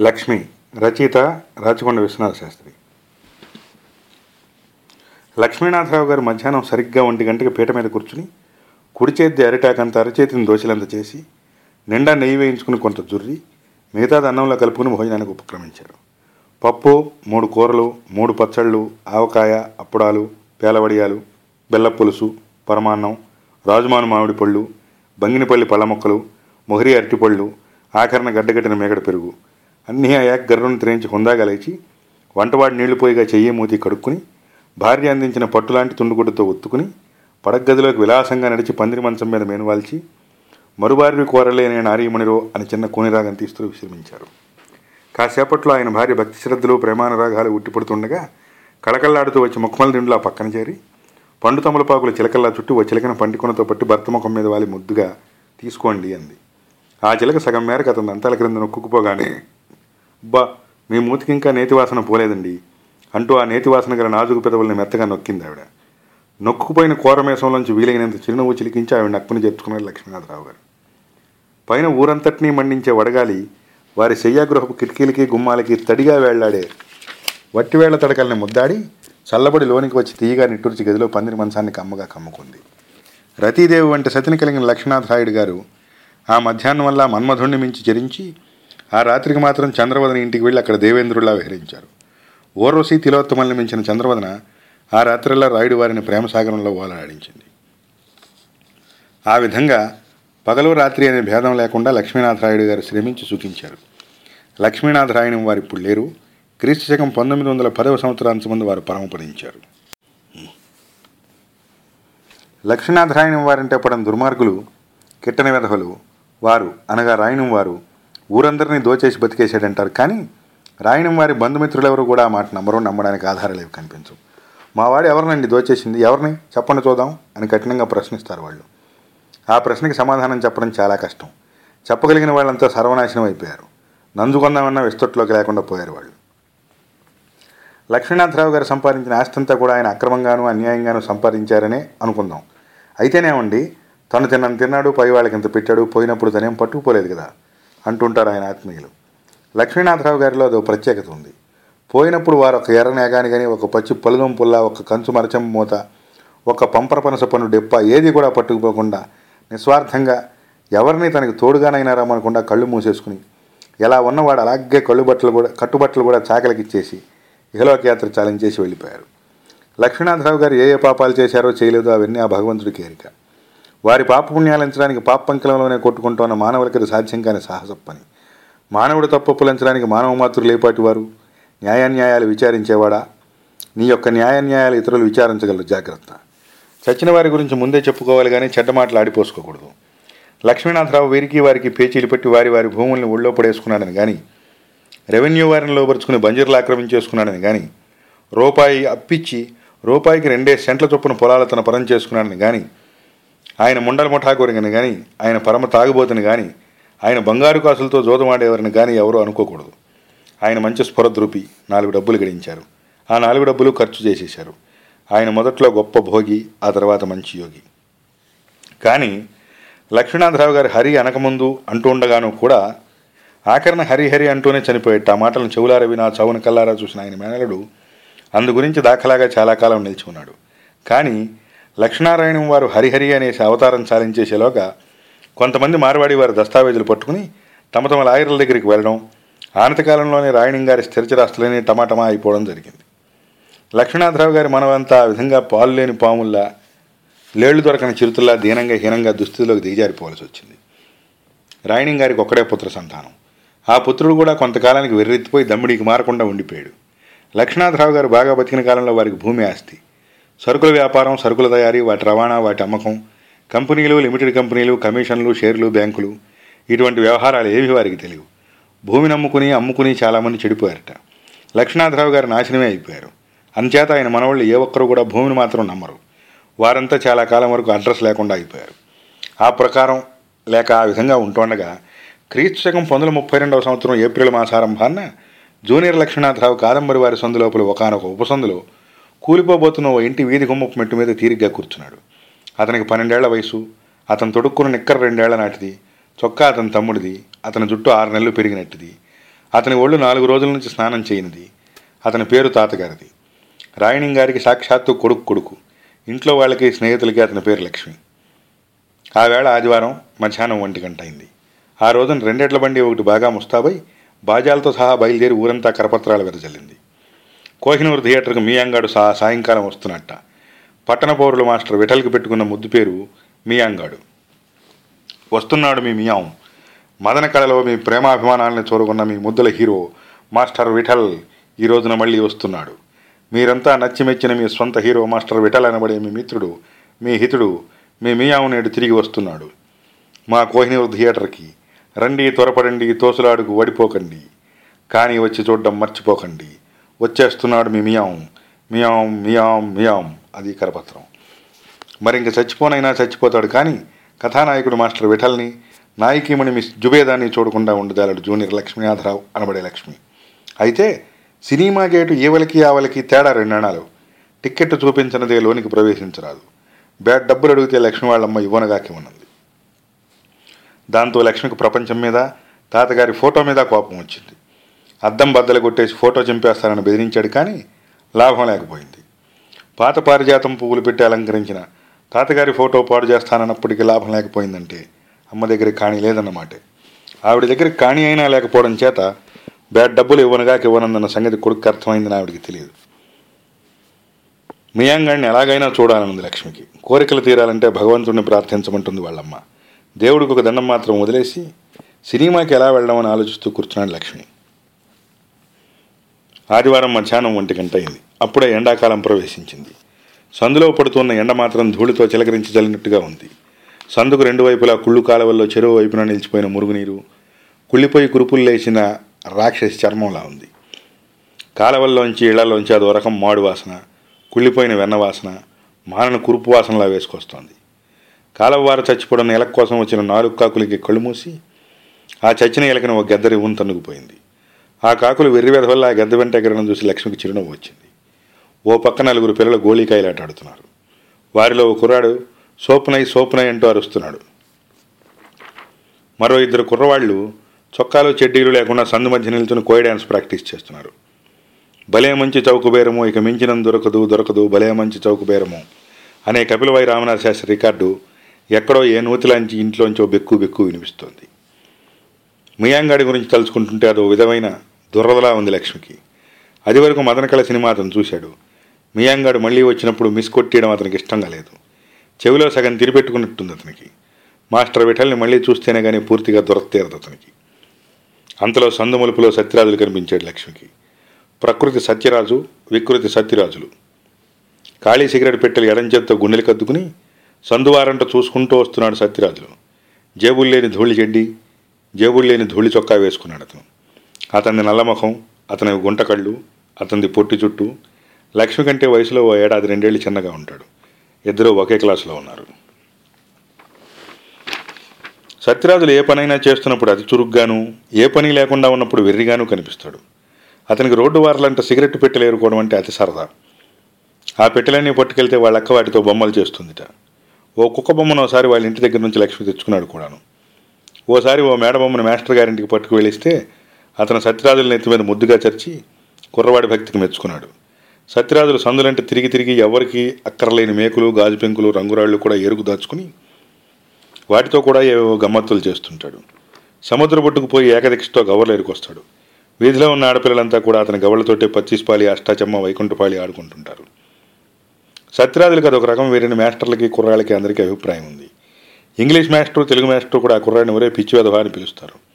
లక్ష్మి రచయిత రాచకొండ విశ్వనాథ శాస్త్రి. లక్ష్మీనాథరావు గారు మధ్యాహ్నం సరిగ్గా ఒంటి గంటకి పీట మీద కూర్చుని కుడి చేతి అరిటాకంత అరచేతిని దోశలంత చేసి నిండా నెయ్యి వేయించుకుని కొంత జుర్రి మిగతాది అన్నంలో కలుపుకుని భోజనానికి ఉపక్రమించారు. పప్పు మూడు కూరలు మూడు పచ్చళ్ళు ఆవకాయ అప్పడాలు పేలవడియాలు బెల్ల పులుసు పరమాన్నం రాజుమాను మామిడి పళ్ళు బంగినపల్లి పళ్ళ మొక్కలు మొహరి అరటిపళ్ళు ఆఖరణ గడ్డగట్టిన మేగడ పెరుగు అన్నీ అయ్యాక గర్రును త్రేయించి హుందాగలేచి వంటవాడి నీళ్ళు పోయిగా చెయ్యి మూతి కడుక్కుని భార్య అందించిన పట్టులాంటి తుండుగుడ్డతో ఒత్తుకుని పడగదిలోకి విలాసంగా నడిచి పందిరి మంచం మీద మేనువాల్చి మరుబారివి కోరలేని నారీమణిరో అని చిన్న కోనిరాగం తీస్తూ విశ్రమించారు. కాసేపట్లో ఆయన భార్య భక్తి శ్రద్ధలు ప్రేమానురాగాలు ఉట్టిపడుతుండగా కళకళ్ళాడుతూ వచ్చి ముఖమల దిండులా పక్కన చేరి పండు తమలపాకుల చిలకల్లా చుట్టూ ఓ చిలకన పండుకొనతో పట్టి భర్త ముఖం మీద వాలి ముద్దుగా తీసుకోండి అంది. ఆ చిలక సగం మేరకు అతని దంతాల క్రింద నొక్కుకుపోగానే అబ్బా మీ మూతికి ఇంకా నేతివాసన పోలేదండి. అంటూ ఆ నేతివాసన గల నాజుకు పెదవుల్ని మెత్తగా నొక్కింది ఆవిడ. నొక్కుపోయిన కూరమేషంలోంచి వీలైనంత చిరునవ్వు చిలికించి ఆవిడ నక్కుని చేర్చుకున్నారు లక్ష్మీనాథరావు గారు. పైన ఊరంతటినీ మండించే వడగాలి వారి శయ్యాగృహపు కిటికీలకి గుమ్మాలకి తడిగా వేళ్ళాడే వట్టివేళ్ళ తడకల్ని ముద్దాడి చల్లబడి లోనికి వచ్చి తీయగా నిట్టూర్చి గదిలో పందిరి మంచాన్ని కమ్మగా కమ్ముకుంది. రతీదేవి వంటి సతిని కలిగిన లక్ష్మీనాథరాయుడు గారు ఆ మధ్యాహ్నం వల్ల మన్మధుణ్ణి మించి చరించి ఆ రాత్రికి మాత్రం చంద్రవదన ఇంటికి వెళ్ళి అక్కడ దేవేంద్రులా విహరించారు. ఓర్వశి తిలోత్తమల్ని మించిన చంద్రవదన ఆ రాత్రిలో రాయుడు వారిని ప్రేమసాగరంలో ఓలాడించింది. ఆ విధంగా పగలు రాత్రి అనే భేదం లేకుండా లక్ష్మీనాథరాయుడు గారు శ్రమించి సుఖించారు లక్ష్మీనాథరాయణం వారు ఇప్పుడు లేరు. క్రీస్తు శకం పంతొమ్మిది వందల పదవ సంవత్సరానికి ముందు వారు పరమపదించారు. లక్ష్మీనాథరాయణం వారంటే పడిన దుర్మార్గులు కిట్టని వెధవలు వారు అనగా రాయణం వారు ఊరందరినీ దోచేసి బతికేసాడంటారు కానీ రాయణం వారి బంధుమిత్రులెవరు కూడా ఆ మాట నమ్మరు నమ్మడానికి ఆధారాలు ఏవి కనిపించవు. మా వాడు ఎవరినండి దోచేసింది? ఎవరిని? చెప్పండి చూద్దాం అని కఠినంగా ప్రశ్నిస్తారు వాళ్ళు. ఆ ప్రశ్నకి సమాధానం చెప్పడం చాలా కష్టం. చెప్పగలిగిన వాళ్ళంతా సర్వనాశనం అయిపోయారు. నంజుకొందామన్న విస్తొట్లోకి లేకుండా పోయారు వాళ్ళు. లక్ష్మీనాథరావు గారు సంపాదించిన ఆస్తంతా కూడా ఆయన అక్రమంగాను అన్యాయంగాను సంపాదించారనే అనుకుందాం. అయితేనేమండి తను తిన్నను తిన్నాడు పై వాళ్ళకి ఇంత పెట్టాడు పోయినప్పుడు తనేం పట్టుకుపోలేదు కదా. అంటుంటారు ఆయన ఆత్మీయులు. లక్ష్మీనాథరావు గారిలో అదో ప్రత్యేకత ఉంది. పోయినప్పుడు వారు ఒక ఎర్ర నేగాని కానీ ఒక పచ్చి పలుదం పుల్ల ఒక కంచు మరచం మూత ఒక పంపర పనస పన్ను డెప్ప ఏది కూడా పట్టుకుపోకుండా నిస్వార్థంగా ఎవరిని తనకి తోడుగానైనా రమ్మనకుండా కళ్ళు మూసేసుకుని ఎలా ఉన్నవాడు అలాగే కళ్ళు బట్టలు కూడా కట్టుబట్టలు కూడా చాకలికి ఇచ్చేసి చాలించేసి వెళ్ళిపోయారు. లక్ష్మీనాథరావు గారు ఏ ఏ పాపాలు చేశారో చేయలేదో అవన్నీ ఆ భగవంతుడికి ఎరిక వారి పాపపుణ్యాలించడానికి పాపంకలంలోనే కొట్టుకుంటున్న మానవులకి సాధ్యం కాని సాహస పని. మానవుడు తప్పప్పులంచడానికి మానవ మాతృ లేపాటివారు న్యాయాన్యాయాలు విచారించేవాడా? నీ యొక్క న్యాయాన్యాయాలు ఇతరులు విచారించగలరు. జాగ్రత్త. చచ్చిన వారి గురించి ముందే చెప్పుకోవాలి కానీ చెడ్డ మాటలు ఆడిపోసుకోకూడదు. లక్ష్మీనాథరావు వీరికి వారికి పేచీలు పెట్టి వారి వారి భూముల్ని ఒళ్ళో పడేసుకున్నాడని కానీ రెవెన్యూ వారిని లోపరుచుకుని బంజర్లు ఆక్రమించేసుకున్నాడని కానీ రూపాయి అప్పిచ్చి రూపాయికి రెండే సెంట్ల చొప్పున పొలాలు తన పరం చేసుకున్నాడని కానీ ఆయన ముండల ముఠాకూరిని కానీ ఆయన పరమ తాగుబోతుని కానీ ఆయన బంగారు కాసులతో జోదమాడేవారిని కానీ ఎవరూ అనుకోకూడదు. ఆయన మంచి స్ఫురద్రూపి నాలుగు డబ్బులు గడించారు. ఆ నాలుగు డబ్బులు ఖర్చు చేసేశారు. ఆయన మొదట్లో గొప్ప భోగి ఆ తర్వాత మంచి యోగి. కానీ లక్ష్మీనాథరావు గారు హరి అనకముందు అంటూ ఉండగాను కూడా ఆఖరణ హరిహరి అంటూనే చనిపోయేట ఆ మాటలను చెవులార వినా చవున కల్లారా చూసిన ఆయన మేనలుడు అందు గురించి దాఖలాగా చాలా కాలం నిలిచి ఉన్నాడు. కానీ లక్ష్మీనారాయణం వారు హరిహరి అనేసి అవతారం చాలించేసేలోగా కొంతమంది మార్వాడి వారి దస్తావేజులు పట్టుకుని తమ తమ లాయర్ల దగ్గరికి వెళ్ళడం ఆనతకాలంలోనే రాయణం గారి స్థిరచరాస్తులని టమాటమా అయిపోవడం జరిగింది. లక్ష్మీనాథరావు గారి మనవంతా ఆ విధంగా పాలు లేని పాముల్లా లేళ్ళు దొరకని చిరుతుల్లా దీనంగా హీనంగా దుస్థితిలోకి దిగజారిపోవాల్సి వచ్చింది. రాయణం గారికి ఒక్కడే పుత్ర సంతానం. ఆ పుత్రుడు కూడా కొంతకాలానికి వెర్రెత్తిపోయి దమ్మిడికి మారకుండా ఉండిపోయాడు. లక్ష్మీనాథరావు గారు బాగా బతికిన కాలంలో వారికి భూమి ఆస్తి. సరుకుల వ్యాపారం సరుకుల తయారీ వాటి రవాణా వాటి అమ్మకం కంపెనీలు లిమిటెడ్ కంపెనీలు కమిషన్లు షేర్లు బ్యాంకులు ఇటువంటి వ్యవహారాలు ఏవి వారికి తెలియవు. భూమిని అమ్ముకుని అమ్ముకుని చాలామంది చెడిపోయారట. లక్ష్మీనాథరావు గారు నాశనమే అయిపోయారు. అంచేత ఆయన మనవాళ్ళు ఏ ఒక్కరు కూడా భూమిని మాత్రం నమ్మరు. వారంతా చాలా కాలం వరకు అడ్రస్ లేకుండా అయిపోయారు. ఆ ప్రకారం లేక ఆ విధంగా ఉంటుండగా క్రీస్తు శకం పంతొమ్మిది ముప్పై రెండవ సంవత్సరం ఏప్రిల్ మాసారంభాన జూనియర్ లక్ష్మీనాథరావు కాదంబరి వారి సందు లోపల ఒకనొక ఉపసందులో కూలిపోబోతున్న ఓ ఇంటి వీధి గుమ్మపు మెట్టు మీద తీరిగ్గా కూర్చున్నాడు. అతనికి పన్నెండేళ్ళ వయసు. అతను తొడుక్కున్న నిక్కర రెండేళ్ళ నాటిది. చొక్కా అతని తమ్ముడిది. అతని జుట్టు ఆరు నెలలు పెరిగినట్టుది. అతని ఒళ్ళు నాలుగు రోజుల నుంచి స్నానం చేయనిది. అతని పేరు తాతగారిది. రాయణింగారికి సాక్షాత్తు కొడుకు కొడుకు. ఇంట్లో వాళ్ళకి స్నేహితులకి అతని పేరు లక్ష్మి. ఆ వేళ ఆదివారం మధ్యాహ్నం ఒంటి గంట అయింది. ఆ రోజున రెండేళ్ళ బండి ఒకటి బాగా ముస్తాబై బాజాలతో సహా బయలుదేరి ఊరంతా కరపత్రాలు వెదజల్లింది. కోహినూరు థియేటర్కు మియాంగాడు సా సాయంకాలం వస్తున్నట్ట. పట్టణ పౌరులు మాస్టర్ విఠల్కి పెట్టుకున్న ముద్దు పేరు మియాంగాడు. వస్తున్నాడు మీ మియాం మదన కళలో మీ ప్రేమాభిమానాలను చూరుకున్న మీ ముద్దుల హీరో మాస్టర్ విఠల్ ఈ రోజున మళ్ళీ వస్తున్నాడు. మీరంతా నచ్చిమెచ్చిన మీ స్వంత హీరో మాస్టర్ విఠల్ అనబడే మీ మిత్రుడు మీ హితుడు మీ మియాం నేడు తిరిగి వస్తున్నాడు. మా కోహినూరు థియేటర్కి రండి త్వరపడండి తోసులాడుకు వడిపోకండి కానీ వచ్చి చూడడం మర్చిపోకండి. వచ్చేస్తున్నాడు మీ మియాం. మియాం మియాం మియాం. అది కరపత్రం. మరి ఇంక చచ్చిపోనైనా చచ్చిపోతాడు కానీ కథానాయకుడు మాస్టర్ విఠల్ని నాయకీమణి మిస్ జుబేదాన్ని చూడకుండా ఉండదాలడు జూనియర్ లక్ష్మీనాథరావు అనబడే లక్ష్మి. అయితే సినిమా గేటు ఏవలకి ఆవలికి తేడా రెండణాలు టిక్కెట్ చూపించినదే లోనికి ప్రవేశించరాదు. బ్యాడ్ డబ్బులు అడిగితే లక్ష్మి వాళ్ళమ్మ ఇవ్వనగాకి ఉన్నది. దాంతో లక్ష్మికి ప్రపంచం మీద తాతగారి ఫోటో మీద కోపం వచ్చింది. అద్దం బద్దలు కొట్టేసి ఫోటో చంపేస్తానని బెదిరించాడు కానీ లాభం లేకపోయింది. పాత పారిజాతం పువ్వులు పెట్టి అలంకరించిన తాతగారి ఫోటో పాడు చేస్తానన్నప్పటికీ లాభం లేకపోయిందంటే అమ్మ దగ్గర కాణి లేదన్నమాట. ఆవిడ దగ్గర కాణి అయినా లేకపోవడం చేత బ్యాడ్ డబ్బులు ఇవ్వనుగాక ఇవ్వనందన్న సంగతి కొడుకు అర్థమైందని ఆవిడికి తెలియదు. మియాంగాడిని ఎలాగైనా చూడాలనుంది లక్ష్మికి. కోరికలు తీరాలంటే భగవంతుడిని ప్రార్థించమంటుంది వాళ్ళమ్మ. దేవుడికి ఒక దండం మాత్రం వదిలేసి సినిమాకి ఎలా వెళ్దామని ఆలోచిస్తూ కూర్చున్నాడు లక్ష్మి. ఆదివారం మధ్యాహ్నం ఒంటి గంట అయింది. అప్పుడే ఎండాకాలం ప్రవేశించింది. సందులో పడుతున్న ఎండ మాత్రం ధూళితో చిలకరించి చల్లినట్టుగా ఉంది. సందుకు రెండు వైపులా కుళ్ళు కాలువల్లో చెరువు వైపున నిలిచిపోయిన మురుగునీరు కుళ్ళిపోయి కురుపులు లేచిన రాక్షసి చర్మంలా ఉంది. కాలవల్లోంచి ఇళ్ళలోంచి అదో రకం మాడు వాసన కుళ్ళిపోయిన వెన్న వాసన మానన కురుపు వాసనలా వేసుకొస్తోంది. కాలవవారు చచ్చిపోవడం ఎలక కోసం వచ్చిన నాలుగు కాకులకి కళ్ళు మూసి ఆ చచ్చిన ఎలకను ఒక గెద్దరి ఊన్ తన్నుకుపోయింది. ఆ కాకులు వెర్రి వల్ల ఆ గద్ద వెంట ఎగరడం చూసి లక్ష్మికి చిరునవ్వు వచ్చింది. ఓ పక్క నలుగురు పిల్లలు గోళీకాయలాట ఆడుతున్నారు వారిలో ఓ కుర్రాడు సోపునై సోపునై అంటూ అరుస్తున్నాడు. మరో ఇద్దరు కుర్రవాళ్ళు చొక్కాలు చెడ్డీలు లేకుండా సందు మధ్య నిల్చుని కోయ డ్యాన్స్ ప్రాక్టీస్ చేస్తున్నారు. భలే మంచి చౌకు బేరము ఇక మించినం దొరకదు దొరకదు భలే మంచి చౌకు బేరము అనే కపిలవాయి రామనాథ శాస్త్రి రికార్డు ఎక్కడో ఏ నూతిలాంచి ఇంట్లోంచో బెక్కు బెక్కు వినిపిస్తోంది. మియాంగాడి గురించి తలుచుకుంటుంటే అదో విధమైన దురదలా ఉంది లక్ష్మికి. అది వరకు మదనకళ సినిమా అతను చూశాడు. మియాంగాడు మళ్ళీ వచ్చినప్పుడు మిస్ కొట్టేయడం అతనికి ఇష్టంగా లేదు. చెవిలో సగం తిరిపెట్టుకున్నట్టుంది అతనికి. మాస్టర్ విఠల్ని మళ్ళీ చూస్తేనే కానీ పూర్తిగా దొరకతేరదు అతనికి. అంతలో సందుమలుపులో సత్యరాజులు కనిపించాడు లక్ష్మికి. ప్రకృతి సత్యరాజు వికృతి సత్యరాజులు. ఖాళీ సిగరెట్ పెట్టెలు ఎడం చేత్తో గుండెలు కద్దుకుని సందువారంట చూసుకుంటూ వస్తున్నాడు సత్యరాజులు. జేబుల్లేని ధూళి చెడ్డి జేబుల్లేని ధూళి చొక్కా వేసుకున్నాడు అతను. అతని నల్లముఖం అతని గుంటకళ్ళు అతనిది పొట్టి చుట్టూ. లక్ష్మి కంటే వయసులో ఓ ఏడాది రెండేళ్ళు చిన్నగా ఉంటాడు. ఇద్దరూ ఒకే క్లాసులో ఉన్నారు. సత్యరాజులు ఏ పనైనా చేస్తున్నప్పుడు అతి చురుగ్గాను ఏ పని లేకుండా ఉన్నప్పుడు వెర్రిగాను కనిపిస్తాడు. అతనికి రోడ్డు వారలంట సిగరెట్ పెట్టెలు ఏరుకోవడం అంటే అతి సరదా. ఆ పెట్టెలన్నీ పట్టుకెళ్తే వాళ్ళ అక్క వాటితో బొమ్మలు చేస్తుందిట. ఓ కుక్క బొమ్మను ఒకసారి వాళ్ళ ఇంటి దగ్గర నుంచి లక్ష్మి తెచ్చుకున్నాడు కూడాను. ఓసారి ఓ మేడ బొమ్మను మాస్టర్ గారింటికి పట్టుకు వెళ్ళిస్తే అతను సత్యరాజుల నెత్తి మీద ముద్దుగా చర్చి కుర్రవాడి భక్తికి మెచ్చుకున్నాడు. సత్యరాజులు సందులంటే తిరిగి తిరిగి ఎవరికి అక్కర్లేని మేకులు గాజు పెంకులు రంగురాళ్ళు కూడా ఎరుగు దాచుకుని వాటితో కూడా ఏవో గమ్మత్తులు చేస్తుంటాడు. సముద్ర పట్టుకుపోయి ఏకదీక్షతో గవర్లు ఎరుకొస్తాడు వీధిలో ఉన్న ఆడపిల్లలంతా కూడా అతని గవర్లతోటే పచ్చిస్పాలి అష్టాచమ్మ వైకుంఠపాలి ఆడుకుంటుంటారు. సత్యరాజులకు అదొక రకం వేరిన మాస్టర్లకి కుర్రాళ్ళకి అందరికీ అభిప్రాయం ఉంది. ఇంగ్లీష్ మాస్టర్ తెలుగు మాస్టర్ కూడా ఆ కుర్రాడిని ఒరే పిచ్చివధవా అని పిలుస్తారు.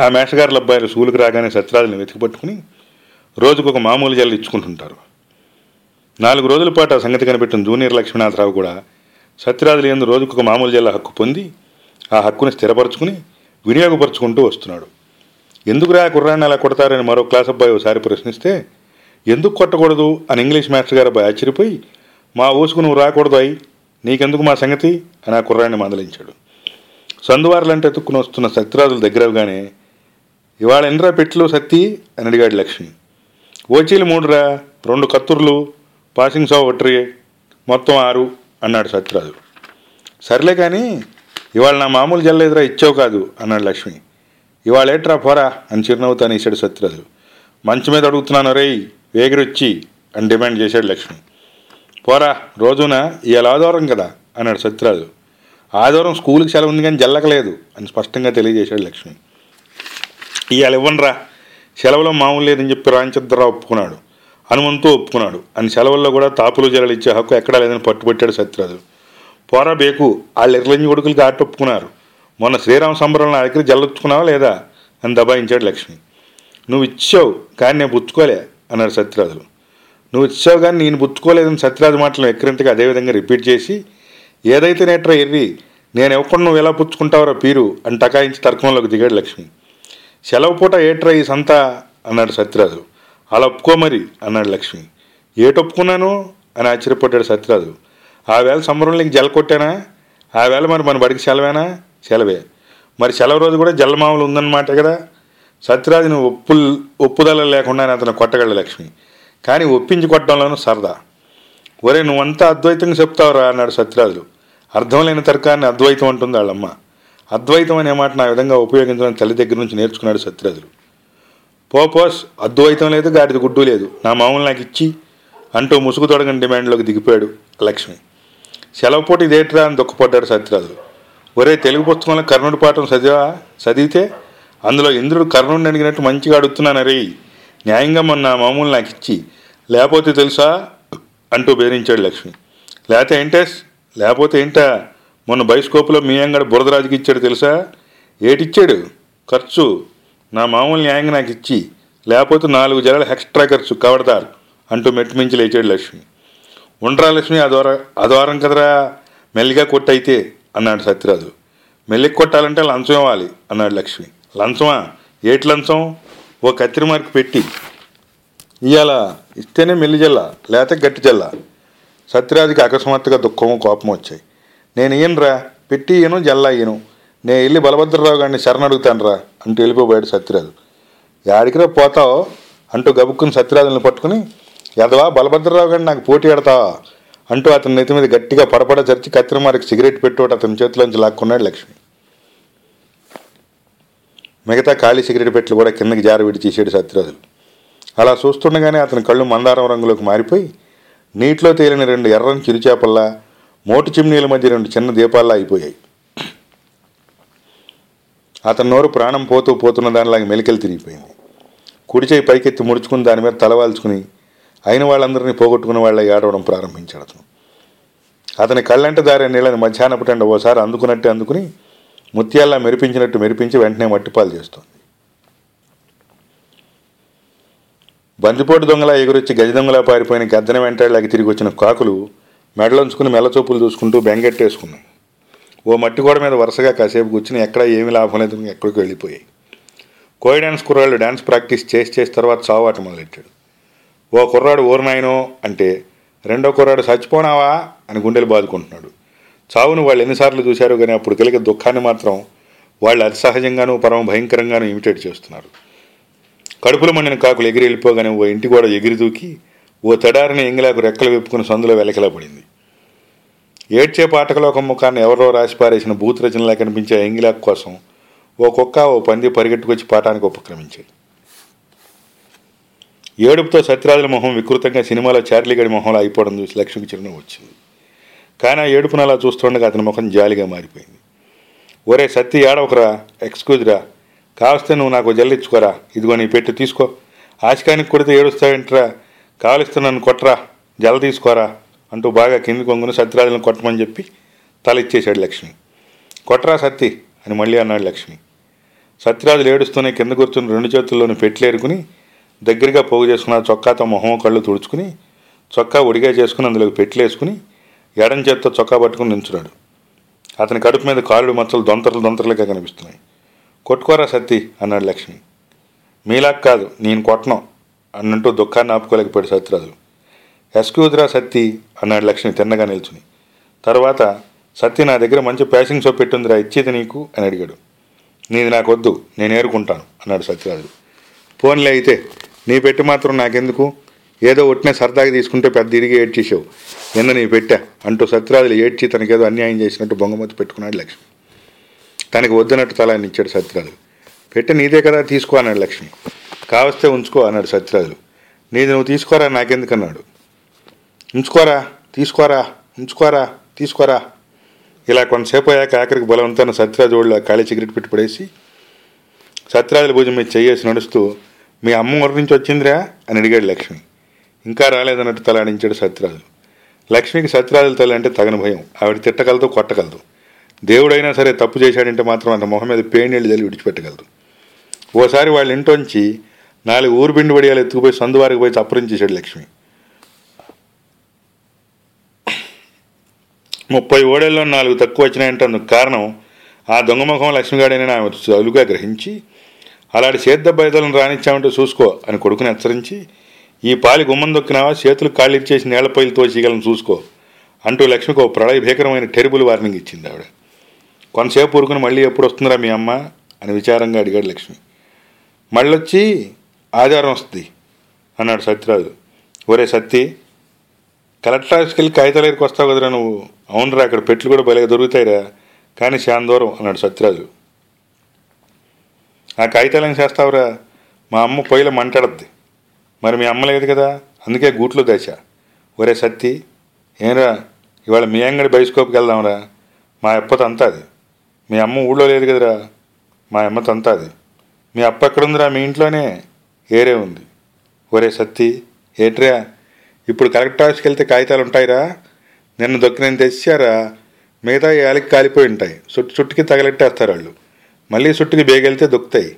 ఆ మేషగారుల అబ్బాయిలు స్కూల్కి రాగానే సత్యరాజుని వెతికిపట్టుకుని రోజుకు ఒక మామూలు జల్లు ఇచ్చుకుంటుంటారు. నాలుగు రోజుల పాటు ఆ సంగతి కనిపెట్టిన జూనియర్ లక్ష్మీనాథరావు కూడా సత్యరాజులు ఎందు రోజుకు ఒక మామూలు జిల్లా హక్కు పొంది ఆ హక్కుని స్థిరపరచుకుని వినియోగపరుచుకుంటూ వస్తున్నాడు. ఎందుకురా ఆ కుర్రాన్ని అలా కొడతారని మరో క్లాస్ అబ్బాయి ఒకసారి ప్రశ్నిస్తే ఎందుకు కొట్టకూడదు? అని ఇంగ్లీష్ మాస్టర్ గారు అబ్బాయి ఆశ్చర్యపోయి మా ఊసుకు నువ్వు రాకూడదు అయి నీకెందుకు మా సంగతి? అని ఆ కుర్రాన్ని మందలించాడు. సందువారులంటే ఎత్తుక్కుని వస్తున్న సత్యరాజుల దగ్గరగానే ఇవాళ ఎన్రా పెట్లు సత్తి అని అడిగాడు లక్ష్మి. ఓచీలు మూడురా రెండు కత్తుర్లు పాసింగ్ సో ఒకటి మొత్తం ఆరు అన్నాడు సత్యరాజు. సర్లే కానీ ఇవాళ నా మామూలు జల్లేదురా ఇచ్చావు కాదు అన్నాడు లక్ష్మి. ఇవాళ ఏట్రా పోరా అని చిరునవ్వుతో అనేసాడు సత్యరాజు. మంచి మీద అడుగుతున్నాను రేయ్ వేగిరొచ్చి అని డిమాండ్ చేశాడు లక్ష్మి. పోరా రోజున ఇవాళ ఆదివారం కదా అన్నాడు సత్యరాజు. ఆదివారం స్కూల్కి సెలవు ఉంది కానీ జల్లకలేదు అని స్పష్టంగా తెలియజేశాడు లక్ష్మి. ఇవాళ ఇవ్వనరా సెలవులో మామూలు లేదని చెప్పి రాంచంద్రరావు ఒప్పుకున్నాడు. హనుమంతు ఒప్పుకున్నాడు. అని సెలవుల్లో కూడా తాపులు జలలు ఇచ్చే హక్కు ఎక్కడా లేదని పట్టుబట్టాడు సత్యరాజు. పోరా బేకు వాళ్ళు ఎర్లంజి కొడుకులకి ఆట ఒప్పుకున్నారు. మొన్న శ్రీరామ సంబరంలో నా దగ్గర జల్లొచ్చుకున్నావా లేదా? అని దబాయించాడు లక్ష్మి. నువ్వు ఇచ్చావు కానీ నేను పుచ్చుకోలే అన్నాడు సత్యరాజులు. నువ్వు ఇచ్చావు కానీ నేను పుచ్చుకోలేదని సత్యరాజు మాటలు ఎక్కరింతగా అదేవిధంగా రిపీట్ చేసి ఏదైతే నేట్రా ఎర్రి నేను ఇవ్వకుండా నువ్వు ఎలా పుచ్చుకుంటావురా పీరు అని టకాయించి తర్కంలోకి దిగాడు లక్ష్మి. సెలవు పూట ఏట్రా ఈ సంత? అన్నాడు సత్యరాజు. అలా ఒప్పుకో మరి అన్నాడు లక్ష్మి. ఏటొప్పుకున్నాను? అని ఆశ్చర్యపడ్డాడు సత్యరాజు. ఆ వేళ సంబరంలో ఇంక జల కొట్టానా? ఆ వేళ మరి మన బడికి సెలవేనా? సెలవే. మరి సెలవు రోజు కూడా జలమామూలు ఉందన్నమాట కదా? సత్యరాజుని ఒప్పు ఒప్పుదల లేకుండా అతను కొట్టగల లక్ష్మి. కానీ ఒప్పించి కొట్టడంలోనూ సరదా. ఒరే నువ్వంతా అద్వైతంగా చెప్తావురా అన్నాడు సత్యరాజులు అర్థం లేని తర్కాన్ని అద్వైతం అంటుంది వాళ్ళమ్మ. అద్వైతం అనే మాట నా విధంగా ఉపయోగించడం తల్లి దగ్గర నుంచి నేర్చుకున్నాడు సత్యరాజులు. పోపోస్ అద్వైతం లేదు గాడిద గుడ్డు లేదు. నా మామూలు నాకు ఇచ్చి అంటూ ముసుగు తొడగని డిమాండ్లోకి దిగిపోయాడు లక్ష్మి. సెలవు పూట ఇదేట్రా అని దుఃఖపడ్డాడు సత్యరాజు ఒరే తెలుగు పుస్తకంలో కర్ణుడి పాఠం చదివా? చదివితే అందులో ఇంద్రుడు కర్ణుడిని అడిగినట్టు మంచిగా అడుగుతున్నానరే న్యాయంగా మొన్న నా మామూలు నాకు ఇచ్చి. లేకపోతే తెలుసా? అంటూ బెదిరించాడు లక్ష్మి. లేకపోతే ఏంటే? లేకపోతే ఏంటా? మొన్న బైస్కోప్లో మీ అంగడ బురదరాజుకి ఇచ్చాడు తెలుసా? ఏటిచ్చాడు? ఖర్చు. నా మామూలు న్యాయంగా నాకు ఇచ్చి లేకపోతే నాలుగు జలాల ఎక్స్ట్రా ఖర్చు కవడతారు అంటూ మెట్టు మించి లేచాడు లక్ష్మి. ఉండరా లక్ష్మి అదోర అదోరం కదరా? మెల్లిగా కొట్టయితే అన్నాడు సత్యరాజు. మెల్లికి కొట్టాలంటే లంచం ఇవ్వాలి అన్నాడు లక్ష్మి. లంచమా? ఏటి లంచం? ఓ కత్తిరి మార్కు పెట్టి ఇవాళ ఇస్తేనే మెల్లి జల్ల లేకపోతే గట్టి జల్ల. సత్యరాజుకి అకస్మాత్తుగా దుఃఖము కోపం వచ్చాయి. నేను ఈయనరా పెట్టి ఈయను జల్లా ఈయను. నేను వెళ్ళి బలభద్రరావు గారిని శరణ అడుగుతానురా అంటూ వెళ్ళిపోయాడు సత్యరాజు. యాడికిరా పోతావు అంటూ గబుక్కుని సత్యరాజుని పట్టుకుని ఎదవా బలభద్రరావు గారిని నాకు పోటీ ఆడతావా అంటూ అతని నెత్తి మీద గట్టిగా పడపడ చరిచి కత్తిరమారికి సిగరెట్ పెట్టోటి అతని చేతిలోంచి లాక్కున్నాడు లక్ష్మి. మిగతా ఖాళీ సిగరెట్ పెట్టలు కూడా కిందకి జారి విడి తీసాడు సత్యరాజులు అలా చూస్తుండగానే అతని కళ్ళు మందారం రంగులోకి మారిపోయి నీటిలో తేలిన రెండు ఎర్రని చిరుచేపల్లా మోటు చిమ్నీల మధ్య రెండు చిన్న దీపాల్లా అయిపోయాయి అతని నోరు ప్రాణం పోతూ పోతున్న దానిలాగా మెలికలు తిరిగిపోయింది. కుడిచేయి పైకెత్తి ముడుచుకుని దాని మీద తలవాల్చుకుని అయిన వాళ్ళందరినీ పోగొట్టుకున్న వాళ్ళ ఏడవడం ప్రారంభించాడు అతను. అతని కళ్ళంట దారే నీళ్ళని మధ్యాహ్నపుటండి ఓసారి అందుకున్నట్టే అందుకుని ముత్యాల్లా మెరిపించినట్టు మెరిపించి వెంటనే మట్టిపాలు చేస్తోంది. బందిపోటు దొంగలా ఎగురొచ్చి గజ దొంగలా పారిపోయిన గద్దెన వెంటాళ్ళకి తిరిగి వచ్చిన కాకులు మెడలంచుకుని మెల్లచూపులు చూసుకుంటూ బెంగెట్టేసుకున్నాం. ఓ మట్టి గోడ మీద వరుసగా కాసేపు కూర్చుని ఎక్కడ ఏమీ లాభం లేదు ఎక్కడికి వెళ్ళిపోయాయి. కోయి డ్యాన్స్ కుర్రాళ్ళు డ్యాన్స్ ప్రాక్టీస్ చేసి చేసి తర్వాత చావాట మొదలెట్టాడు. ఓ కుర్రాడు ఓర్నాయనో అంటే రెండో కుర్రాడు చచ్చిపోనావా అని గుండెలు బాదుకుంటున్నాడు. చావును వాళ్ళు ఎన్నిసార్లు చూశారు కానీ అప్పుడు కలిగే దుఃఖాన్ని మాత్రం వాళ్ళు అతి సహజంగానూ పరమ భయంకరంగానూ ఇమిటేట్ చేస్తున్నారు. కడుపులో మండిన కాకులు ఎగిరి వెళ్ళిపోగానే ఓ ఇంటి కూడా ఎగిరి దూకి ఓ తడారిని ఎంగిలాకు రెక్కలు విప్పుకుని సందులో వెలకిలా పడింది. ఏడ్చే పాటకలోకం ఒక ముఖాన్ని ఎవరో రాసి పారేసిన రచనలా కనిపించే ఎంగిలాకు కోసం ఓ కుక్క ఓ పంది పరిగెట్టుకొచ్చి పాఠానికి ఉపక్రమించాయి. ఏడుపుతో సత్యరాజుల మొహం వికృతంగా సినిమాలో చార్లీగడి మొహంలో అయిపోవడం చూసి లక్ష్మికి చిరునవ్వు వచ్చింది. కానీ ఆ ఏడుపును అలా చూస్తుండగా అతని ముఖం జాలిగా మారిపోయింది. ఒరే సత్తి ఏడవకరా ఎక్స్క్యూజ్ రా కావస్తే నువ్వు నాకు జల్లిచ్చుకోరా ఇదిగో నీ పెట్టి తీసుకో. ఆశకానికి కొడితే ఏడుస్తావేంట్రా కావలిస్తే నన్ను కొట్టరా జల తీసుకోరా అంటూ బాగా కింది కొంగుని సత్యరాజులను కొట్టమని చెప్పి తల ఇచ్చేశాడు లక్ష్మి. కొట్టరా సత్తి అని మళ్ళీ అన్నాడు లక్ష్మి. సత్యరాజులు ఏడుస్తూనే కింద కూర్చుని రెండు చేతుల్లోని పెట్లేరుకుని దగ్గరగా పోగు చేసుకున్న చొక్కాతో మొహం కళ్ళు తుడుచుకుని చొక్కా ఉడిగా చేసుకుని అందులోకి పెట్లేసుకుని ఎడం చేత్తో చొక్కా పట్టుకుని నించున్నాడు. అతని కడుపు మీద కాలుడు మచ్చలు దొంతరలు దొంతరలుగా కనిపిస్తున్నాయి. కొట్టుకోరా సత్తి అన్నాడు లక్ష్మి. మీలాగ్ కాదు నేను కొట్టను. అన్నంటూ దుఃఖాన్ని ఆపుకోలేకపోయాడు సత్యరాజు. ఎస్క్యూజ్రా సత్తి అన్నాడు లక్ష్మి తిన్నగా నిల్చుని. తర్వాత సత్తి నా దగ్గర మంచి ప్యాసింగ్ షో పెట్టుందిరా ఇచ్చేది నీకు? అని అడిగాడు. నీది నాకు వద్దు నేను ఏరుకుంటాను అన్నాడు సత్యరాజు. పోన్లే అయితే నీ పెట్టి మాత్రం నాకెందుకు? ఏదో ఒట్టినే సరదాగా తీసుకుంటే పెద్ద ఇరిగి ఏడ్చేసావు నిన్న నీ పెట్టా అంటూ సత్యరాజులు ఏడ్చి తనకేదో అన్యాయం చేసినట్టు బొంగమతి పెట్టుకున్నాడు లక్ష్మి. తనకి వద్దనట్టు తలాన్ని ఇచ్చాడు సత్యరాజు. పెట్టె నీదే కదా తీసుకో అన్నాడు లక్ష్మి. కావస్తే ఉంచుకో అన్నాడు సత్యరాజులు. నీది నువ్వు తీసుకోరా నాకెందుకన్నాడు. ఉంచుకోరా తీసుకోరా ఉంచుకోరా తీసుకోరా. ఇలా కొంతసేపు అయ్యాక ఆఖరికి బలవంతాన సత్యరాజు ఒళ్ళు ఖాళీ సిగరెట్ పెట్టి పడేసి సత్యరాజుల భుజం మీద చెయ్యేసి నడుస్తూ మీ అమ్మ ఊరి నుంచి వచ్చిందిరా? అని అడిగాడు లక్ష్మి. ఇంకా రాలేదన్నట్టు తలాడించాడు సత్యరాజు. లక్ష్మికి సత్యరాజుల తల్లి అంటే తగని భయం. ఆవిడ తిట్టగలదు కొట్టగలదు. దేవుడైనా సరే తప్పు చేశాడంటే మాత్రం అంత మొహం మీద పేనీళ్ళు తల్లి విడిచిపెట్టగలదు. ఓసారి వాళ్ళ ఇంటోంచి నాలుగు ఊరు పిండి వడియాలు ఎత్తుకుపోయి సందువారికి పోయి చప్పరించేశాడు లక్ష్మి. ముప్పై ఓడేళ్ళలో నాలుగు తక్కువ వచ్చినాయంటే అందుకు కారణం ఆ దొంగముఖం లక్ష్మిగాడేనని ఆమె చదువుగా గ్రహించి అలాంటి సేద్ద బయదలను రానిచ్చామంటే చూసుకో అని కొడుకుని హెచ్చరించి ఈ పాలి గుమ్మం దొక్కినావా? చేతులు ఖాళీ ఇచ్చేసి నేలపైలు తోసిగలను చూసుకో అంటూ లక్ష్మికి ఒక ప్రళయ భీకరమైన టెరిబుల్ వార్నింగ్ ఇచ్చింది ఆవిడ. కొంతసేపు ఊరుకుని మళ్ళీ ఎప్పుడు వస్తుందిరా మీ అమ్మ? అని విచారంగా అడిగాడు లక్ష్మి. మళ్ళొచ్చి ఆదివారం వస్తుంది అన్నాడు సత్యరాజు. ఒరే సత్తి కలెక్టర్ ఆఫీస్కి వెళ్ళి కాగితాల దగ్గరికి వస్తావు కదరా నువ్వు. అవునరా అక్కడ పెట్లు కూడా భలే దొరుకుతాయిరా. కానీ చాలా దూరం అన్నాడు సత్యరాజు. ఆ కాగితాలని చేస్తావురా? మా అమ్మ పొయ్యిలో మంటాడద్ది మరి మీ అమ్మ లేదు కదా అందుకే గూట్లో దశ ఒరే సత్తి ఏంరా ఇవాళ మీ అంగడి బయస్కోప్కి వెళ్దాంరా. మా అప్పతో అంతా అది మీ అమ్మ ఊళ్ళో లేదు కదరా. మా అమ్మ తంతాది. మీ అప్ప ఎక్కడుందిరా? మీ ఇంట్లోనే. ఏరే ఉంది. ఒరే సత్తి ఏట్రా? ఇప్పుడు కలెక్టర్ ఆఫీస్కి వెళ్తే కాగితాలు ఉంటాయిరా? నిన్న దొక్కిన తెచ్చారా? మిగతా ఏళ్ళకి కాలిపోయి ఉంటాయి. చుట్టు చుట్టుకి తగలెట్టేస్తారు వాళ్ళు. మళ్ళీ చుట్టుకి బేగెళ్తే దొక్కుతాయి.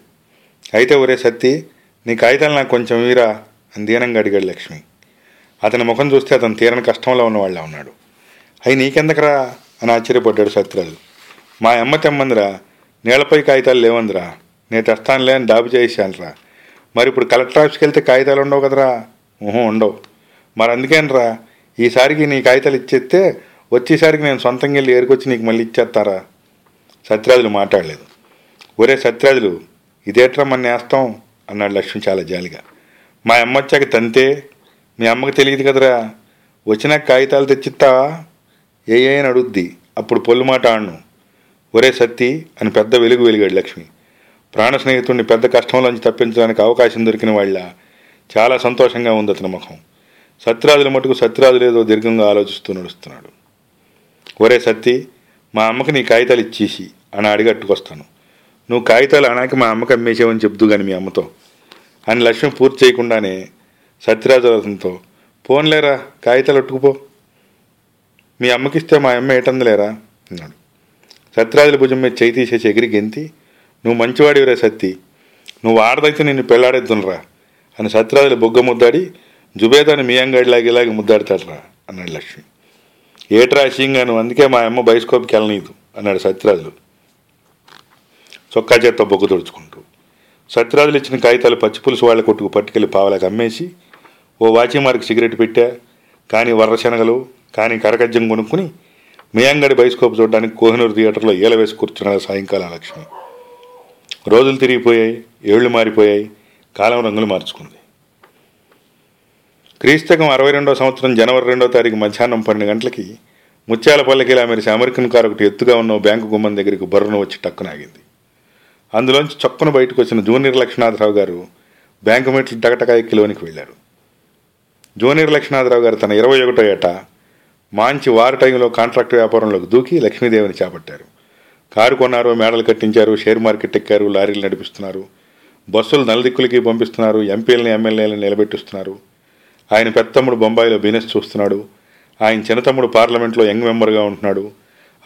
అయితే ఒరే సత్తి నీ కాగితాలు నాకు కొంచెం వీరా అని దీనంగా అడిగాడు లక్ష్మి. అతని ముఖం చూస్తే అతను తీరని కష్టంలో ఉన్నవాళ్ళ ఉన్నాడు. అవి నీకెందుకురా? అని ఆశ్చర్యపడ్డాడు సత్యరాజు మా అమ్మ తెమ్మందిరా. నీళ్ళపై కాగితాలు లేవందిరా. నేను తెస్తానులే అని డాబు చేసానురా మరి ఇప్పుడు కలెక్టర్ ఆఫీస్కి వెళ్తే కాగితాలు ఉండవు కదరా? ఉండవు. మరి అందుకేనరా ఈసారికి నీ కాగితాలు ఇచ్చేస్తే వచ్చేసరికి నేను సొంతంగా వెళ్ళి ఏరుకొచ్చి నీకు మళ్ళీ ఇచ్చేస్తారా? సత్యరాజులు మాట్లాడలేదు. ఒరే సత్యరాజులు ఇదేట్రా మన నేస్తాం? అన్నాడు లక్ష్మి చాలా జాలిగా. మా అమ్మ వచ్చాక తంతే మీ అమ్మకి తెలియదు కదరా? వచ్చినాక కాగితాలు తెచ్చిస్తావా? ఏ ఏ అని అడుగుద్ది అప్పుడు పొల్లు మాట ఆడను. ఒరే సత్తి అని పెద్ద వెలుగు వెలిగాడు లక్ష్మి. ప్రాణ స్నేహితుడిని పెద్ద కష్టంలోంచి తప్పించడానికి అవకాశం దొరికిన వాళ్ళ చాలా సంతోషంగా ఉంది అతని ముఖం. సత్యరాజుల మటుకు సత్యరాజులేదో దీర్ఘంగా ఆలోచిస్తూ నడుస్తున్నాడు. ఒరే సత్తి మా అమ్మకి నీ కాగితాలు ఇచ్చేసి అని అడిగట్టుకొస్తాను. నువ్వు కాగితాలు అనాకి మా అమ్మకి అమ్మేసేవని చెప్తూ కానీ మీ అమ్మతో. అని లక్ష్మి పూర్తి చేయకుండానే సత్యరాజు అతనితో పోన్లేరా కాగితాలు అట్టుకుపో. మీ అమ్మకిస్తే మా అమ్మ ఏటందలేరా? అన్నాడు. సత్యరాజుల భుజం మీద చేయి తీసేసి ఎగిరి గెంతి నువ్వు మంచివాడివిరా సత్తి. నువ్వు ఆడదైతే నిన్ను పెళ్ళాడేద్దునరా అని సత్యరాజులు బొగ్గ ముద్దాడి జుబేదాని మీ అంగడిలాగి ముద్దాడతాడరా అన్నాడు లక్ష్మి. ఏట్రా అసీంగా అందుకే మా అమ్మ బైస్కోప్కి వెళ్ళనీదు అన్నాడు సత్యరాజులు. చొక్కా చేత్తో బొగ్గు తుడుచుకుంటూ. సత్యరాజులు ఇచ్చిన కాగితాలు పచ్చిపులుసు వాళ్ళ కొట్టుకు పట్టుకెళ్ళి పావలకు అమ్మేసి ఓ వాచిమార్కి సిగరెట్ పెట్టా కానీ వర్రశనగలు కానీ కరకజ్జం కొనుక్కుని మీ బైస్కోప్ చూడడానికి కోహినూరు థియేటర్లో ఏల వేసి కూర్చున్నాడు సాయంకాలం లక్ష్మి. రోజులు తిరిగిపోయాయి ఏళ్ళు మారిపోయాయి కాలం రంగులు మార్చుకుంది. క్రీస్తకం అరవై రెండో సంవత్సరం జనవరి రెండో తారీఖు మధ్యాహ్నం పన్నెండు గంటలకి ముత్యాల పల్లకిలా మెరిసి అమెరికన్ కారు ఒకటి ఎత్తుగా ఉన్న బ్యాంకు గుమ్మం దగ్గరికి బర్రును వచ్చి టక్కునాగింది అందులోంచి చొప్పున బయటకు వచ్చిన జూనియర్ లక్ష్మీనాథరావు గారు బ్యాంకు మెట్లు టకటకా ఎక్కి లోనికి వెళ్ళారు. జూనియర్ లక్ష్మీనాథరావు గారు తన ఇరవై ఒకటో ఏట మాంచి వారు టైంలో కాంట్రాక్ట్ వ్యాపారంలోకి దూకి లక్ష్మీదేవిని చేపట్టారు. కారు కొన్నారు మేడలు కట్టించారు షేర్ మార్కెట్ ఎక్కారు లారీలు నడిపిస్తున్నారు. బస్సులు నలుదిక్కులకి పంపిస్తున్నారు ఎంపీలని ఎమ్మెల్యేలను నిలబెట్టిస్తున్నారు. ఆయన పెద్దమ్ముడు బొంబాయిలో బిజినెస్ చూస్తున్నాడు. ఆయన చిన్నతమ్ముడు పార్లమెంట్లో యంగ్ మెంబర్గా ఉంటున్నాడు.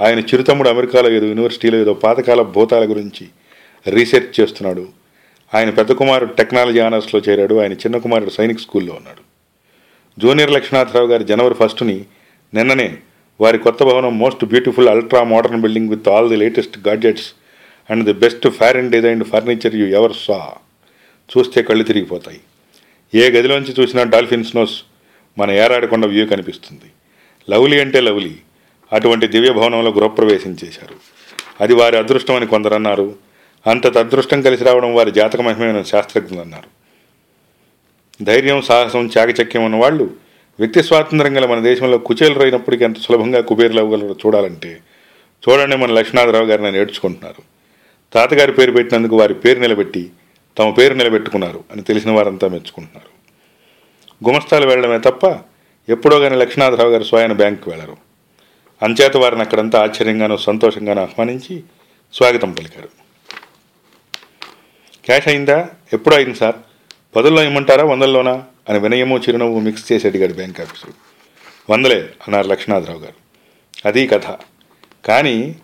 ఆయన చిరుతమ్ముడు అమెరికాలో ఏదో యూనివర్సిటీలో ఏదో పాతకాల భూతాల గురించి రీసెర్చ్ చేస్తున్నాడు. ఆయన పెద్ద కుమారుడు టెక్నాలజీ ఆనర్స్లో చేరాడు. ఆయన చిన్న కుమారుడు సైనిక్ స్కూల్లో ఉన్నాడు. జూనియర్ లక్ష్మీనాథరావు గారు జనవరి ఫస్ట్ని నిన్ననే వారి కొత్త భవనం most beautiful ultra modern building with all the latest gadgets and the best fire and designed furniture you ever saw. చూస్తే కళ్ళు తిరిగిపోతాయి. ఏ గదిలోంచి చూసినా డాల్ఫిన్ స్నోస్ మన ఏరాడకొండ వ్యూ కనిపిస్తుంది. లవ్లీ అంటే లవ్లీ. అటువంటి దివ్య భవనంలో గృహప్రవేశం చేశారు అది వారి అదృష్టం అని కొందరు అన్నారు. అంత అదృష్టం కలిసి రావడం వారి జాతక మహిమైన శాస్త్రజ్ఞులు అన్నారు. ధైర్యం సాహసం చాకచక్యం ఉన్న వాళ్ళు వ్యక్తి స్వాతంత్రం గల మన దేశంలో కుచేలు అయినప్పటికీ ఎంత సులభంగా కుబేరులు అవ్వగలరో చూడాలంటే చూడండి మన లక్ష్మీనాథరావు గారిని నేర్చుకుంటున్నారు తాతగారి పేరు పెట్టినందుకు వారి పేరు నిలబెట్టి తమ పేరు నిలబెట్టుకున్నారు అని తెలిసిన వారంతా మెచ్చుకుంటున్నారు. గుమస్తాలు వెళ్ళడమే తప్ప ఎప్పుడో కానీ లక్ష్మీనాథరావు గారు స్వయాన బ్యాంకుకి వెళ్ళరు అంచేత వారిని అక్కడంతా ఆశ్చర్యంగానూ సంతోషంగానూ ఆహ్వానించి స్వాగతం పలికారు. క్యాష్ అయిందా? ఎప్పుడు అయింది సార్. పదుల్లో ఇమ్మంటారా? వందల్లోనా? అని వినయము చిరునవ్వు మిక్స్ చేసి అడిగాడు బ్యాంక్ ఆఫీసుడు వందలే అన్నారు లక్ష్మీనాథరావు గారు. అది కథ. కానీ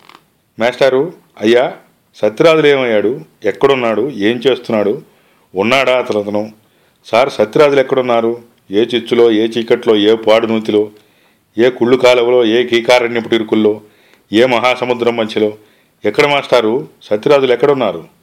మాస్టారు అయ్యా సత్యరాజులు ఏమయ్యాడు? ఎక్కడున్నాడు? ఏం చేస్తున్నాడు? ఉన్నాడా అతను సార్ సత్యరాజులు ఎక్కడున్నారు? ఏ చిచ్చులో ఏ చీకట్లో ఏ పాడు నూతిలో ఏ కుళ్ళు కాలువలో ఏ కీకారణ్యపు ఇరుకుల్లో ఏ మహాసముద్రం మధ్యలో? ఎక్కడ మాస్టారు? సత్యరాజులు ఎక్కడున్నారు?